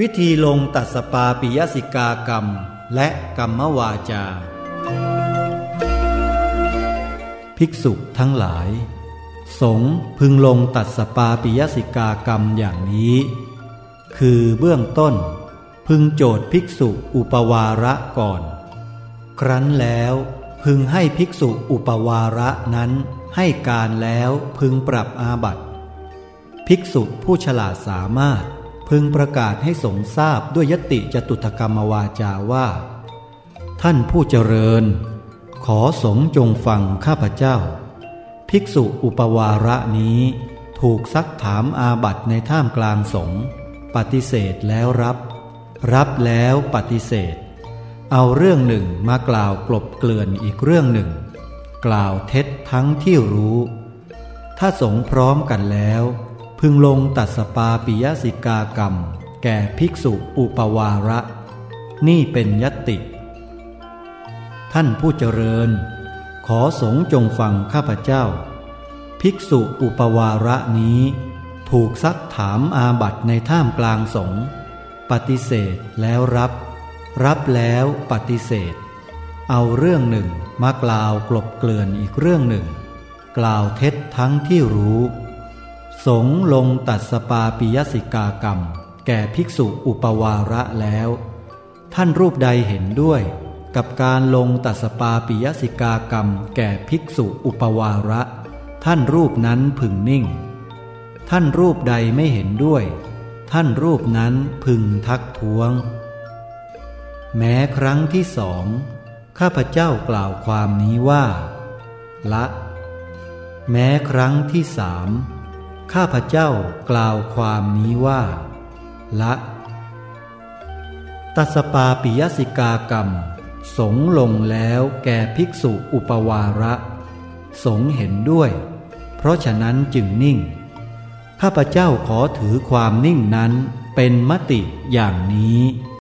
วิธีลงตัดสปาปิยสิกากรรม และกรรมวาจา ภิกษุทั้งหลาย สงพึงลงตัดสปาปิยสิกากรรมอย่างนี้ คือเบื้องต้น พึงโจทย์ภิกษุอุปวาระก่อน ครั้นแล้วพึงให้ภิกษุอุปวาระนั้นให้การแล้วพึงปรับอาบัติ ภิกษุผู้ฉลาดสามารถ พึงประกาศให้สงทราบด้วยยติจตุถกรรมวาจาว่า ท่านผู้เจริญ ขอสงจงฟังข้าพเจ้า ภิกษุอุปวาระนี้ถูกซักถามอาบัตในท่ามกลางสงปฏิเสธแล้วรับ รับแล้วปฏิเสธ เอาเรื่องหนึ่งมากล่าวกลบเกลื่อนอีกเรื่องหนึ่ง กล่าวเท็จทั้งที่รู้ ถ้าสงพร้อมกันแล้ว พึงลงตัดสปาปิยสิกากรรม แก่ภิกษุอุปวาระ นี่เป็นยติ ท่านผู้เจริญ ขอสงจงฟังข้าพเจ้า ภิกษุอุปวาระนี้ ถูกซักถามอาบัตในท่ามกลางสงปฏิเสธแล้วรับ รับแล้วปฏิเสธ เอาเรื่องหนึ่งมากล่าวกลบเกลื่อนอีกเรื่องหนึ่ง กล่าวเท็จทั้งที่รู้ สงลงตัดสปาปิยสิกากรรม แก่ภิกษุอุปวาระแล้ว ท่านรูปใดเห็นด้วย กับการลงตัดสปาปิยสิกากรรม แก่ภิกษุอุปวาระ ท่านรูปนั้นพึงนิ่ง ท่านรูปใดไม่เห็นด้วย ท่านรูปนั้นพึงทักท้วง แม้ครั้งที่สองข้าพเจ้ากล่าวความนี้ว่า ละ แม้ครั้งที่สาม ข้าพเจ้ากล่าวความนี้ว่า ละตัสปาปิยสิกากรรม สงลงแล้วแก่ภิกษุอุปวาระ สงเห็นด้วย เพราะฉะนั้นจึงนิ่ง ข้าพเจ้าขอถือความนิ่งนั้นเป็นมติอย่างนี้